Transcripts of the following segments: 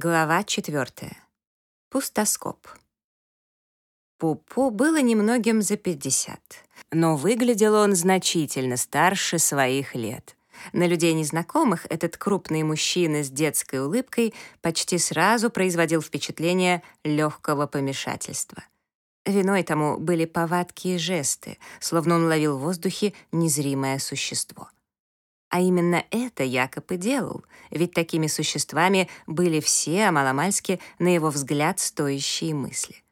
Глава четвертая. Пустоскоп. Пупу было немногим за 50, но выглядел он значительно старше своих лет. На людей незнакомых этот крупный мужчина с детской улыбкой почти сразу производил впечатление легкого помешательства. Виной тому были повадки и жесты, словно он ловил в воздухе незримое существо — а именно это Якоб и делал, ведь такими существами были все, а маломальски, на его взгляд, стоящие мысли.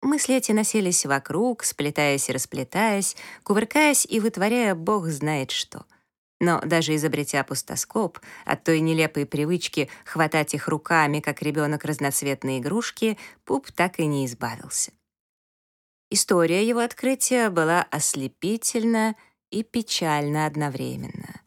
Мысли эти носились вокруг, сплетаясь и расплетаясь, кувыркаясь и вытворяя бог знает что. Но даже изобретя пустоскоп, от той нелепой привычки хватать их руками, как ребенок разноцветные игрушки, Пуп так и не избавился. История его открытия была ослепительна и печальна одновременно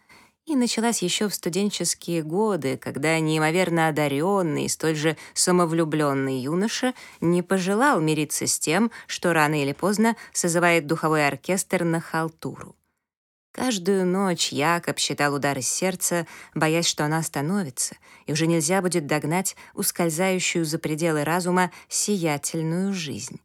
и началась еще в студенческие годы, когда неимоверно одаренный и столь же самовлюбленный юноша не пожелал мириться с тем, что рано или поздно созывает духовой оркестр на халтуру. Каждую ночь Якоб считал удары сердца, боясь, что она остановится, и уже нельзя будет догнать ускользающую за пределы разума сиятельную жизнь.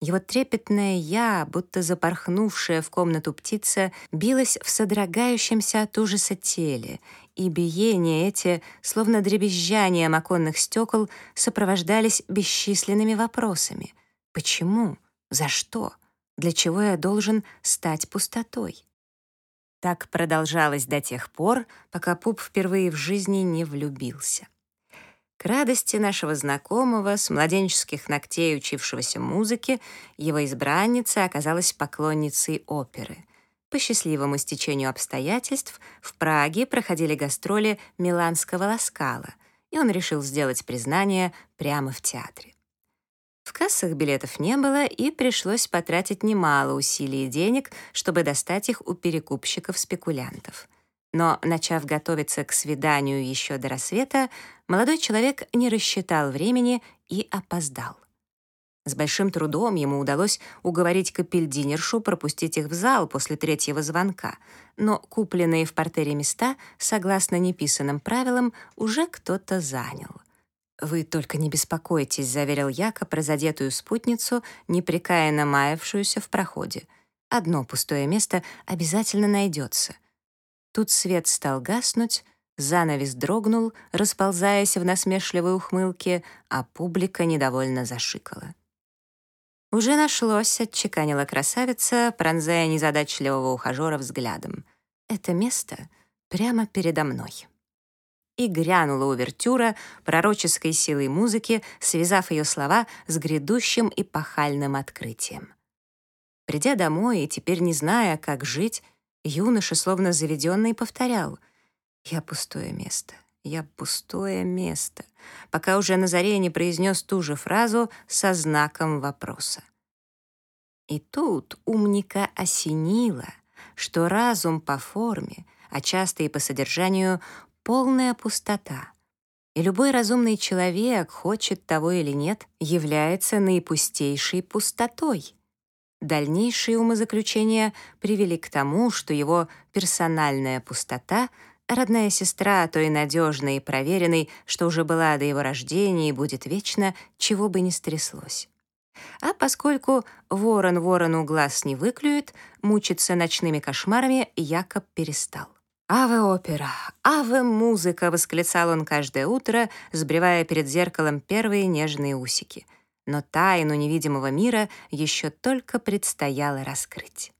Его трепетное «я», будто запорхнувшая в комнату птица, билась в содрогающемся от ужаса теле, и биения эти, словно дребезжанием оконных стекол, сопровождались бесчисленными вопросами. «Почему? За что? Для чего я должен стать пустотой?» Так продолжалось до тех пор, пока Пуп впервые в жизни не влюбился. К радости нашего знакомого, с младенческих ногтей учившегося музыке, его избранница оказалась поклонницей оперы. По счастливому стечению обстоятельств в Праге проходили гастроли миланского ласкала, и он решил сделать признание прямо в театре. В кассах билетов не было, и пришлось потратить немало усилий и денег, чтобы достать их у перекупщиков-спекулянтов — но, начав готовиться к свиданию еще до рассвета, молодой человек не рассчитал времени и опоздал. С большим трудом ему удалось уговорить капельдинершу пропустить их в зал после третьего звонка, но купленные в портере места, согласно неписанным правилам, уже кто-то занял. «Вы только не беспокойтесь», — заверил Якоб разодетую спутницу, непрекаянно маявшуюся в проходе. «Одно пустое место обязательно найдется». Тут свет стал гаснуть, занавес дрогнул, расползаясь в насмешливой ухмылке, а публика недовольно зашикала. «Уже нашлось», — отчеканила красавица, пронзая незадачливого ухажера взглядом. «Это место прямо передо мной». И грянула увертюра пророческой силой музыки, связав ее слова с грядущим эпохальным открытием. Придя домой и теперь не зная, как жить, Юноша, словно заведенный, повторял «Я пустое место, я пустое место», пока уже на заре не произнес ту же фразу со знаком вопроса. И тут умника осенило, что разум по форме, а часто и по содержанию — полная пустота. И любой разумный человек, хочет того или нет, является наипустейшей пустотой — Дальнейшие умозаключения привели к тому, что его персональная пустота — родная сестра той надежной и проверенной, что уже была до его рождения и будет вечно, чего бы ни стряслось. А поскольку ворон ворону глаз не выклюет, мучиться ночными кошмарами Якоб перестал. «Аве опера! Аве музыка!» — восклицал он каждое утро, сбривая перед зеркалом первые нежные усики — но тайну невидимого мира еще только предстояло раскрыть.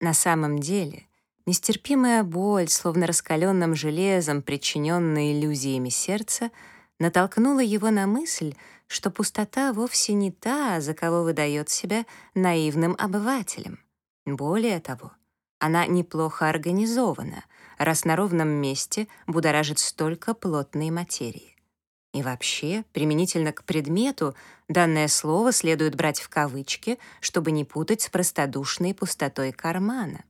На самом деле, нестерпимая боль, словно раскаленным железом, причиненная иллюзиями сердца, натолкнула его на мысль, что пустота вовсе не та, за кого выдает себя наивным обывателем. Более того, она неплохо организована, раз на ровном месте будоражит столько плотной материи. И вообще, применительно к предмету, данное слово следует брать в кавычки, чтобы не путать с простодушной пустотой кармана.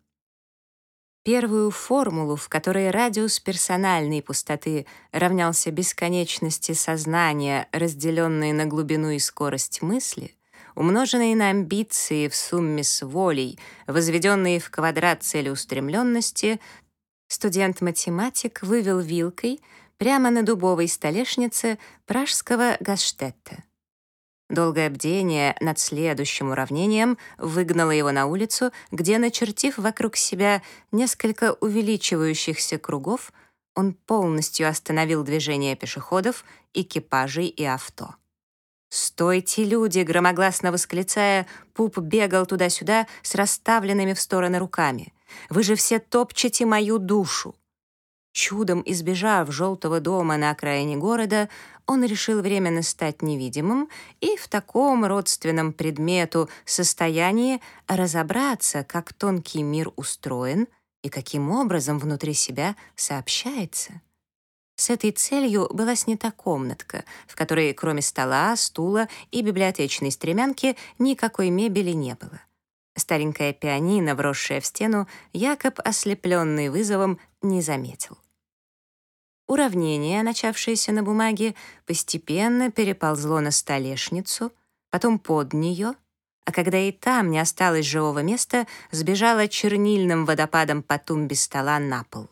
Первую формулу, в которой радиус персональной пустоты равнялся бесконечности сознания, разделенной на глубину и скорость мысли, умноженные на амбиции в сумме с волей, возведенные в квадрат целеустремленности, студент-математик вывел вилкой — прямо на дубовой столешнице пражского Гасштетта. Долгое бдение над следующим уравнением выгнало его на улицу, где, начертив вокруг себя несколько увеличивающихся кругов, он полностью остановил движение пешеходов, экипажей и авто. «Стойте, люди!» — громогласно восклицая, Пуп бегал туда-сюда с расставленными в стороны руками. «Вы же все топчете мою душу!» Чудом избежав желтого дома на окраине города, он решил временно стать невидимым и в таком родственном предмету состоянии разобраться, как тонкий мир устроен и каким образом внутри себя сообщается. С этой целью была снята комнатка, в которой кроме стола, стула и библиотечной стремянки никакой мебели не было. Старенькая пианино, вросшая в стену, Якоб, ослепленный вызовом, не заметил. Уравнение, начавшееся на бумаге, постепенно переползло на столешницу, потом под нее, а когда и там не осталось живого места, сбежало чернильным водопадом по тумбе стола на пол.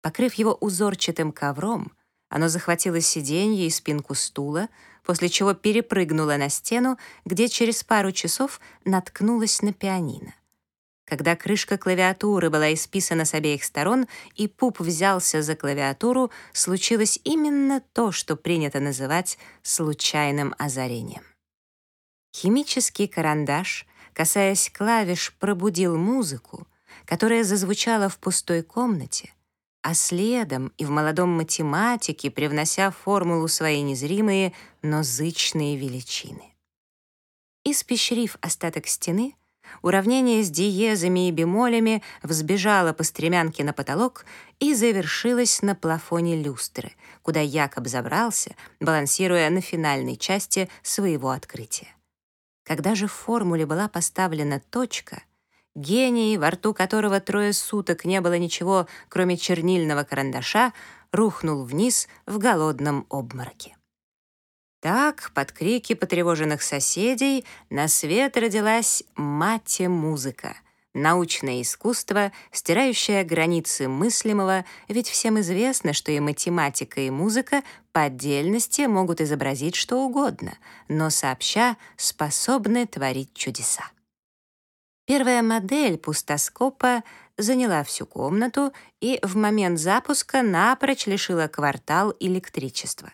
Покрыв его узорчатым ковром, оно захватило сиденье и спинку стула, после чего перепрыгнуло на стену, где через пару часов наткнулось на пианино. Когда крышка клавиатуры была исписана с обеих сторон, и Пуп взялся за клавиатуру, случилось именно то, что принято называть случайным озарением. Химический карандаш, касаясь клавиш, пробудил музыку, которая зазвучала в пустой комнате, а следом и в молодом математике, привнося в формулу свои незримые, но зычные величины. Испещрив остаток стены, Уравнение с диезами и бемолями взбежало по стремянке на потолок и завершилось на плафоне люстры, куда Якоб забрался, балансируя на финальной части своего открытия. Когда же в формуле была поставлена точка, гений, во рту которого трое суток не было ничего, кроме чернильного карандаша, рухнул вниз в голодном обмороке. Так, под крики потревоженных соседей, на свет родилась мате-музыка — научное искусство, стирающее границы мыслимого, ведь всем известно, что и математика, и музыка по отдельности могут изобразить что угодно, но сообща способны творить чудеса. Первая модель пустоскопа заняла всю комнату и в момент запуска напрочь лишила квартал электричества.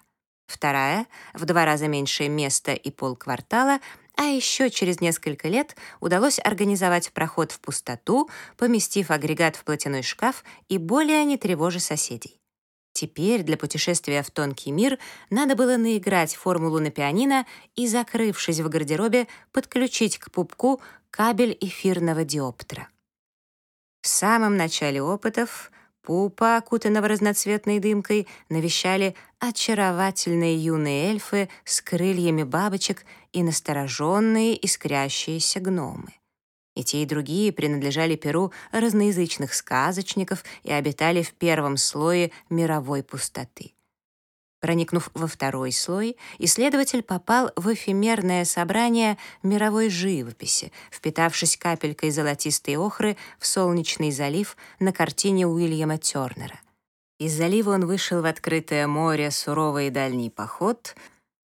Вторая — в два раза меньшее место и полквартала, а еще через несколько лет удалось организовать проход в пустоту, поместив агрегат в платяной шкаф и более не тревожа соседей. Теперь для путешествия в тонкий мир надо было наиграть формулу на пианино и, закрывшись в гардеробе, подключить к пупку кабель эфирного диоптера. В самом начале опытов Пупа, окутанного разноцветной дымкой, навещали очаровательные юные эльфы с крыльями бабочек и настороженные искрящиеся гномы. И те, и другие принадлежали перу разноязычных сказочников и обитали в первом слое мировой пустоты. Проникнув во второй слой, исследователь попал в эфемерное собрание мировой живописи, впитавшись капелькой золотистой охры в солнечный залив на картине Уильяма Тёрнера. Из залива он вышел в открытое море суровый дальний поход,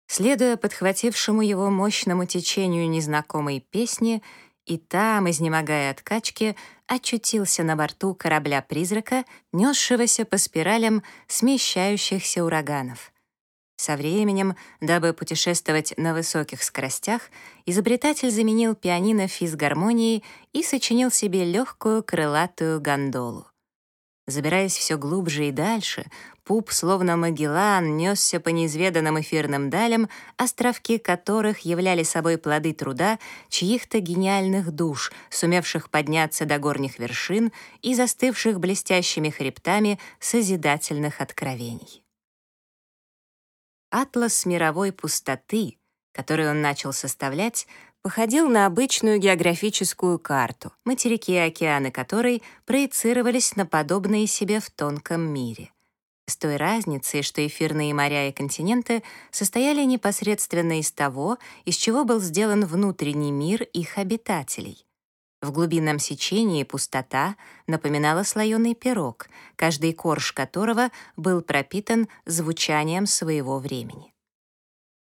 следуя подхватившему его мощному течению незнакомой песни, и там, изнемогая от качки, очутился на борту корабля-призрака, несшегося по спиралям смещающихся ураганов. Со временем, дабы путешествовать на высоких скоростях, изобретатель заменил пианино физгармонией и сочинил себе легкую крылатую гондолу. Забираясь все глубже и дальше, Пуп, словно Магеллан, несся по неизведанным эфирным далям, островки которых являли собой плоды труда чьих-то гениальных душ, сумевших подняться до горних вершин и застывших блестящими хребтами созидательных откровений. Атлас мировой пустоты, который он начал составлять, походил на обычную географическую карту, материки и океаны которой проецировались на подобные себе в тонком мире — с той разницей, что эфирные моря и континенты состояли непосредственно из того, из чего был сделан внутренний мир их обитателей. В глубинном сечении пустота напоминала слоеный пирог, каждый корж которого был пропитан звучанием своего времени.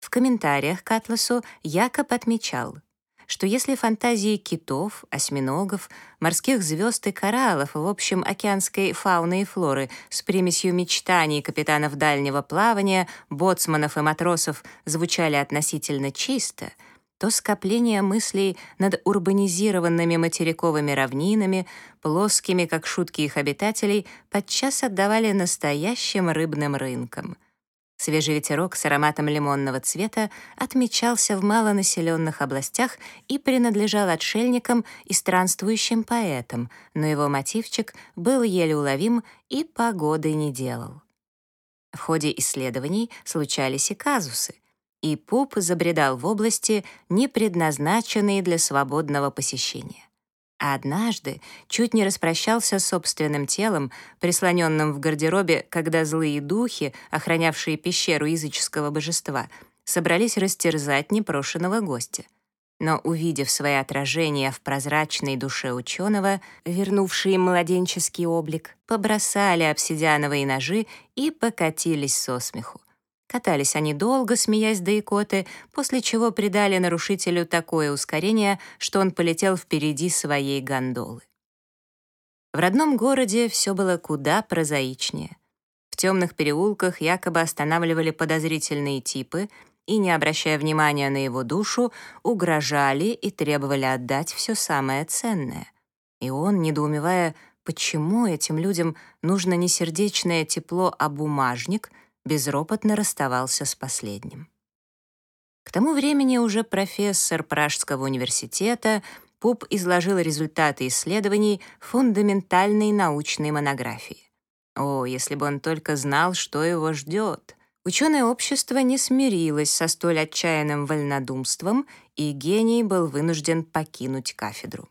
В комментариях к атласу Якоб отмечал, что если фантазии китов, осьминогов, морских звезд и кораллов, в общем, океанской фауны и флоры с примесью мечтаний капитанов дальнего плавания, боцманов и матросов звучали относительно чисто — то скопление мыслей над урбанизированными материковыми равнинами, плоскими, как шутки их обитателей, подчас отдавали настоящим рыбным рынкам. Свежий ветерок с ароматом лимонного цвета отмечался в малонаселенных областях и принадлежал отшельникам и странствующим поэтам, но его мотивчик был еле уловим и погоды не делал. В ходе исследований случались и казусы — и Пуп забредал в области, не предназначенные для свободного посещения. А однажды чуть не распрощался с собственным телом, прислоненным в гардеробе, когда злые духи, охранявшие пещеру языческого божества, собрались растерзать непрошенного гостя. Но, увидев свои отражения в прозрачной душе ученого, вернувшие младенческий облик, побросали обсидиановые ножи и покатились со смеху. Катались они долго, смеясь до икоты, после чего придали нарушителю такое ускорение, что он полетел впереди своей гондолы. В родном городе все было куда прозаичнее. В темных переулках якобы останавливали подозрительные типы и, не обращая внимания на его душу, угрожали и требовали отдать все самое ценное. И он, недоумевая, почему этим людям нужно не сердечное тепло, а бумажник — безропотно расставался с последним. К тому времени уже профессор Пражского университета Пуп изложил результаты исследований фундаментальной научной монографии. О, если бы он только знал, что его ждет! Ученое общество не смирилось со столь отчаянным вольнодумством, и гений был вынужден покинуть кафедру.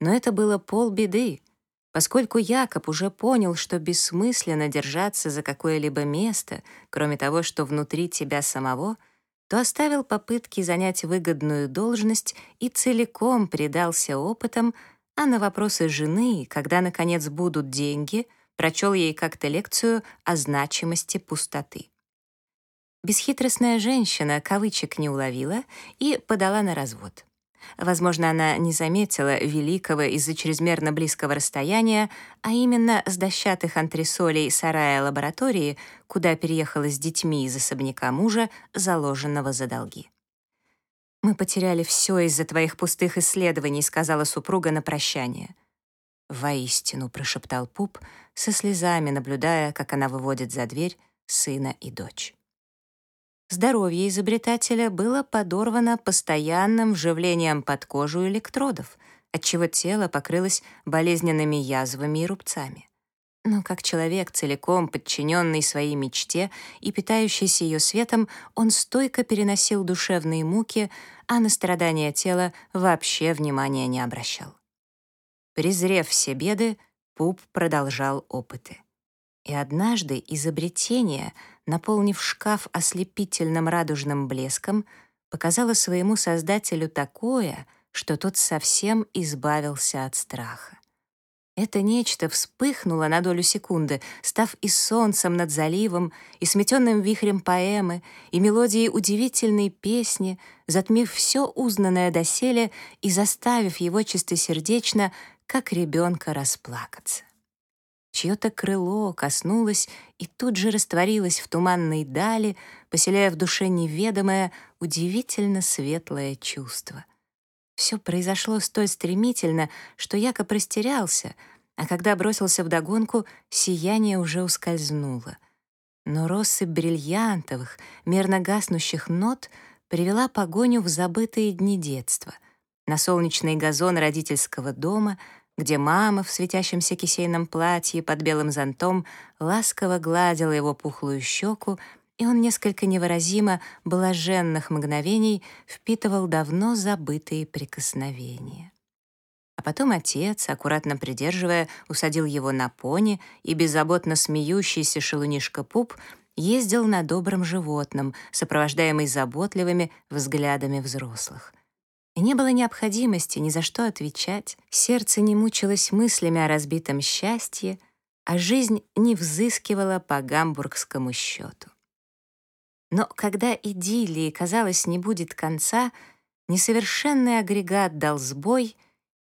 Но это было полбеды. Поскольку Якоб уже понял, что бессмысленно держаться за какое-либо место, кроме того, что внутри тебя самого, то оставил попытки занять выгодную должность и целиком предался опытам, а на вопросы жены, когда, наконец, будут деньги, прочел ей как-то лекцию о значимости пустоты. Бесхитростная женщина кавычек не уловила и подала на развод. Возможно, она не заметила великого из-за чрезмерно близкого расстояния, а именно с дощатых антресолей сарая лаборатории, куда переехала с детьми из особняка мужа, заложенного за долги. «Мы потеряли все из-за твоих пустых исследований», — сказала супруга на прощание. «Воистину», — прошептал Пуп, со слезами наблюдая, как она выводит за дверь сына и дочь. Здоровье изобретателя было подорвано постоянным вживлением под кожу электродов, отчего тело покрылось болезненными язвами и рубцами. Но как человек, целиком подчиненный своей мечте и питающийся ее светом, он стойко переносил душевные муки, а на страдания тела вообще внимания не обращал. Презрев все беды, Пуп продолжал опыты. И однажды изобретение — наполнив шкаф ослепительным радужным блеском, показала своему создателю такое, что тот совсем избавился от страха. Это нечто вспыхнуло на долю секунды, став и солнцем над заливом, и сметенным вихрем поэмы, и мелодией удивительной песни, затмив все узнанное доселе и заставив его чистосердечно, как ребенка, расплакаться. Чье-то крыло коснулось и тут же растворилось в туманной дали, поселяя в душе неведомое, удивительно светлое чувство. Все произошло столь стремительно, что Яко простерялся, а когда бросился вдогонку, сияние уже ускользнуло. Но россыпь бриллиантовых, мерно гаснущих нот привела погоню в забытые дни детства. На солнечный газон родительского дома — где мама в светящемся кисейном платье под белым зонтом ласково гладила его пухлую щеку, и он несколько невыразимо блаженных мгновений впитывал давно забытые прикосновения. А потом отец, аккуратно придерживая, усадил его на пони, и беззаботно смеющийся шелунишка Пуп ездил на добром животном, сопровождаемый заботливыми взглядами взрослых — не было необходимости ни за что отвечать, сердце не мучилось мыслями о разбитом счастье, а жизнь не взыскивала по гамбургскому счету. Но когда идиллии, казалось, не будет конца, несовершенный агрегат дал сбой,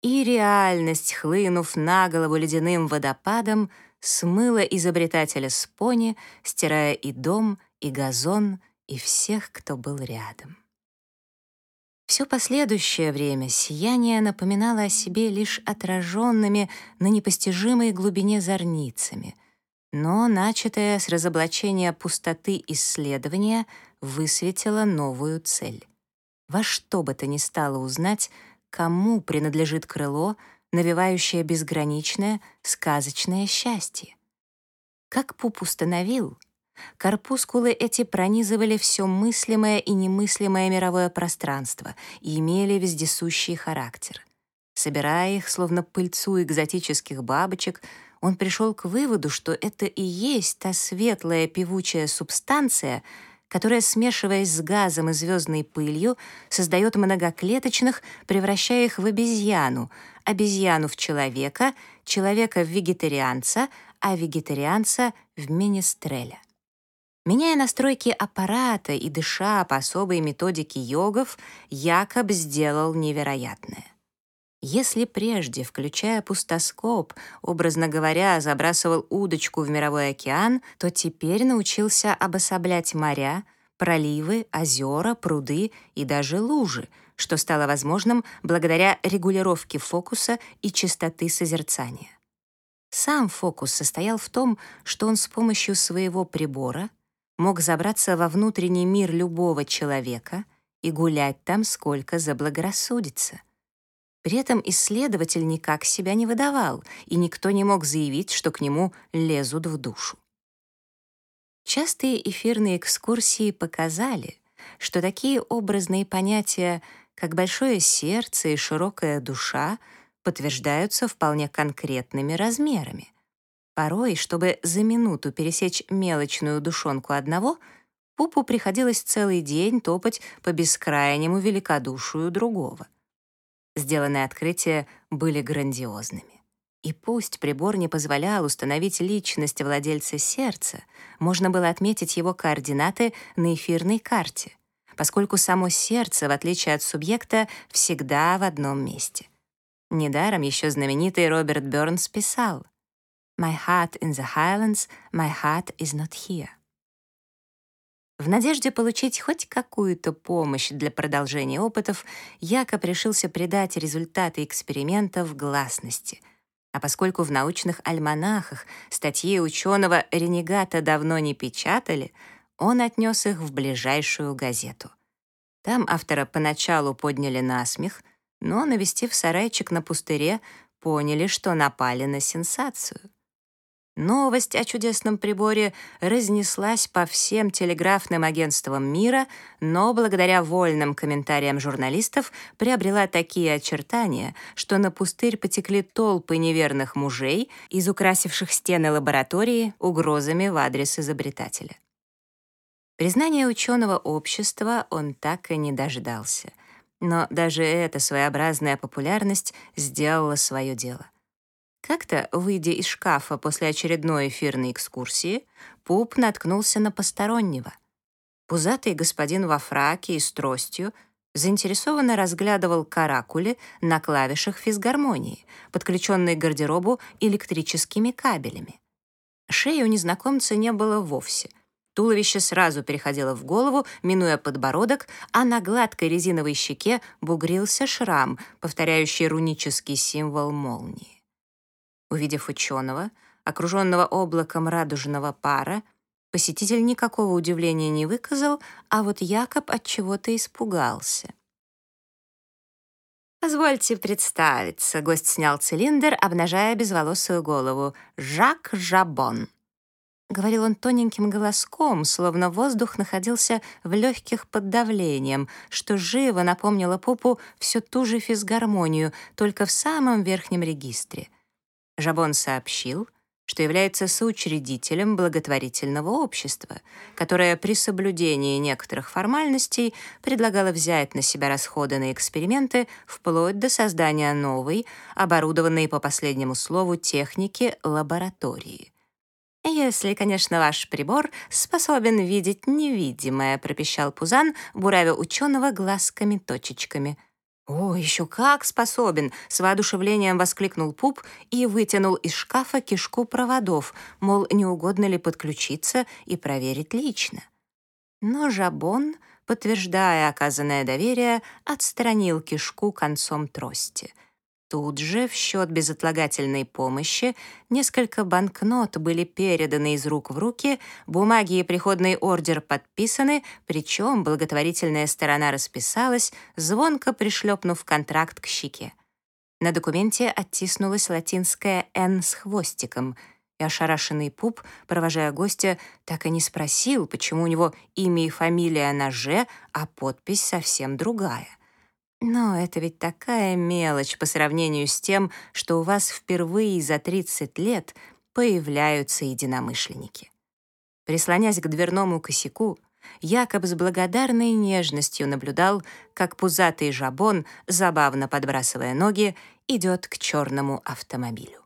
и реальность, хлынув на голову ледяным водопадом, смыла изобретателя с пони, стирая и дом, и газон, и всех, кто был рядом. Все последующее время сияние напоминало о себе лишь отраженными на непостижимой глубине зорницами, но начатое с разоблачения пустоты исследования высветило новую цель. Во что бы то ни стало узнать, кому принадлежит крыло, навевающее безграничное, сказочное счастье. Как Пуп установил, Корпускулы эти пронизывали все мыслимое и немыслимое мировое пространство и имели вездесущий характер. Собирая их, словно пыльцу экзотических бабочек, он пришел к выводу, что это и есть та светлая певучая субстанция, которая, смешиваясь с газом и звездной пылью, создает многоклеточных, превращая их в обезьяну, обезьяну в человека, человека в вегетарианца, а вегетарианца в министреля. Меняя настройки аппарата и дыша по особой методике йогов, Якоб сделал невероятное. Если прежде, включая пустоскоп, образно говоря, забрасывал удочку в мировой океан, то теперь научился обособлять моря, проливы, озера, пруды и даже лужи, что стало возможным благодаря регулировке фокуса и частоты созерцания. Сам фокус состоял в том, что он с помощью своего прибора — мог забраться во внутренний мир любого человека и гулять там сколько заблагорассудится. При этом исследователь никак себя не выдавал, и никто не мог заявить, что к нему лезут в душу. Частые эфирные экскурсии показали, что такие образные понятия, как большое сердце и широкая душа, подтверждаются вполне конкретными размерами. Порой, чтобы за минуту пересечь мелочную душонку одного, Пупу приходилось целый день топать по бескрайнему великодушию другого. Сделанные открытия были грандиозными. И пусть прибор не позволял установить личность владельца сердца, можно было отметить его координаты на эфирной карте, поскольку само сердце, в отличие от субъекта, всегда в одном месте. Недаром еще знаменитый Роберт Бёрнс писал My heart in the highlands, my heart is not here. В надежде получить хоть какую-то помощь для продолжения опытов, Якоб решился придать результаты экспериментов гласности. А поскольку в научных альманахах статьи ученого-ренегата давно не печатали, он отнес их в ближайшую газету. Там автора поначалу подняли на смех, но, навестив сарайчик на пустыре, поняли, что напали на сенсацию. Новость о чудесном приборе разнеслась по всем телеграфным агентствам мира, но благодаря вольным комментариям журналистов приобрела такие очертания, что на пустырь потекли толпы неверных мужей, из украсивших стены лаборатории угрозами в адрес изобретателя. Признание ученого общества он так и не дождался. Но даже эта своеобразная популярность сделала свое дело. Как-то, выйдя из шкафа после очередной эфирной экскурсии, Пуп наткнулся на постороннего. Пузатый господин во фраке и с тростью заинтересованно разглядывал каракули на клавишах физгармонии, подключенные к гардеробу электрическими кабелями. Шеи у незнакомца не было вовсе. Туловище сразу переходило в голову, минуя подбородок, а на гладкой резиновой щеке бугрился шрам, повторяющий рунический символ молнии. Увидев ученого, окруженного облаком радужного пара, посетитель никакого удивления не выказал, а вот Якоб от чего-то испугался. «Позвольте представиться», — гость снял цилиндр, обнажая безволосую голову. «Жак Жабон». Говорил он тоненьким голоском, словно воздух находился в легких под давлением, что живо напомнило Пупу всю ту же физгармонию, только в самом верхнем регистре. Жабон сообщил, что является соучредителем благотворительного общества, которое при соблюдении некоторых формальностей предлагало взять на себя расходы на эксперименты вплоть до создания новой, оборудованной по последнему слову техники лаборатории. «Если, конечно, ваш прибор способен видеть невидимое», — пропищал Пузан, буравя ученого глазками-точечками — «О, еще как способен!» — с воодушевлением воскликнул Пуп и вытянул из шкафа кишку проводов, мол, не угодно ли подключиться и проверить лично. Но Жабон, подтверждая оказанное доверие, отстранил кишку концом трости — Тут же в счет безотлагательной помощи несколько банкнот были переданы из рук в руки, бумаги и приходный ордер подписаны, причем благотворительная сторона расписалась, звонко пришлепнув контракт к щеке. На документе оттиснулась латинская «Н» с хвостиком, и ошарашенный пуп, провожая гостя, так и не спросил, почему у него имя и фамилия на «Ж», а подпись совсем другая — но это ведь такая мелочь по сравнению с тем, что у вас впервые за 30 лет появляются единомышленники. Прислонясь к дверному косяку, Якоб с благодарной нежностью наблюдал, как пузатый жабон, забавно подбрасывая ноги, идет к черному автомобилю.